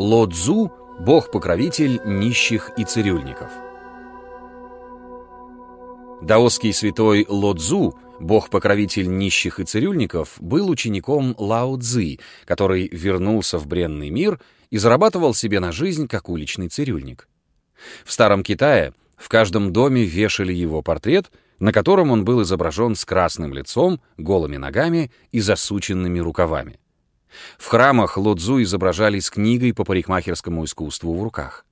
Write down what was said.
Лодзу — бог-покровитель нищих и цирюльников. Даосский святой Лодзу, бог-покровитель нищих и цирюльников, был учеником Лао Цзы, который вернулся в бренный мир и зарабатывал себе на жизнь как уличный цирюльник. В Старом Китае в каждом доме вешали его портрет, на котором он был изображен с красным лицом, голыми ногами и засученными рукавами. В храмах Лодзу изображали с книгой по парикмахерскому искусству в руках.